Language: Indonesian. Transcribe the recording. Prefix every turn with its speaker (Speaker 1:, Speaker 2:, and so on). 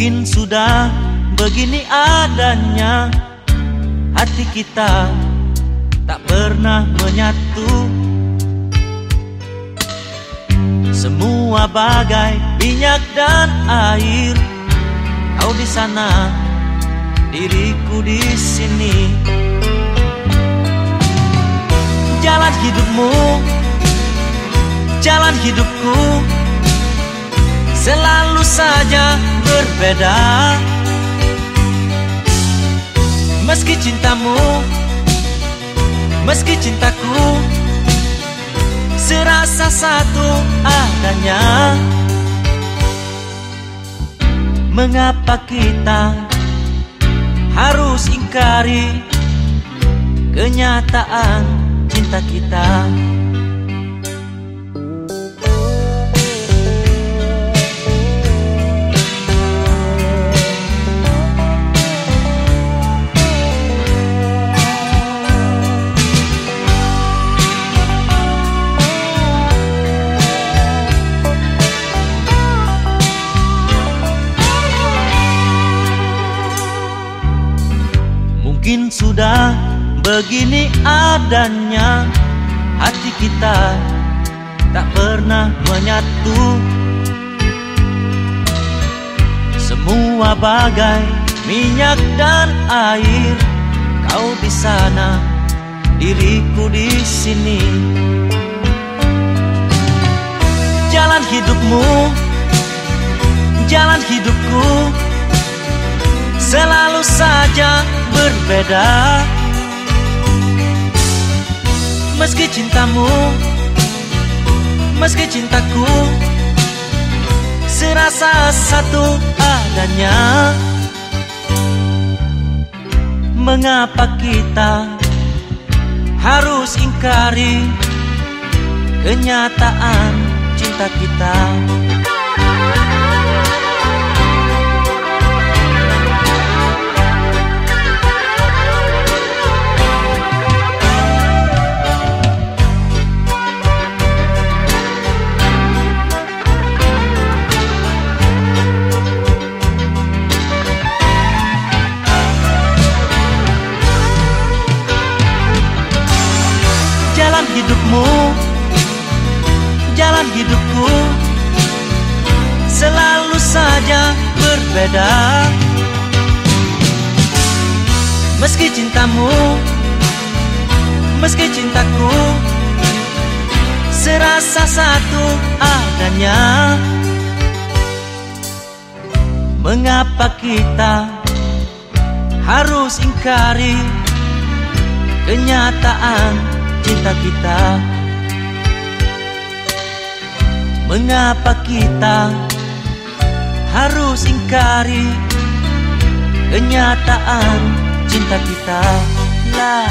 Speaker 1: Mungkin sudah begini adanya. Hati kita tak pernah menyatu. Semua bagai minyak dan air. Kau di sana, diriku di sini. Jalan hidupmu, jalan hidupku. Selalu saja berbeda. Meski cintamu Meski cintaku Serasa satu adanya. Mengapa kita Harus ingkari Kenyataan cinta kita Mungkin sudah begini adanya. Hati kita tak pernah menyatu. Semua bagai minyak dan air Kau di sana, diriku di sini. Jalan hidupmu, berbeda. Meski cintamu Meski cintaku Serasa satu adanya. Mengapa kita Harus ingkari Kenyataan cinta kita hidupku Selalu saja berbeda. Meski cintamu Meski cintaku Serasa satu adanya. Mengapa kita Harus ingkari Kenyataan cinta kita Mengapa kita harus ingkari Kenyataan cinta kita? La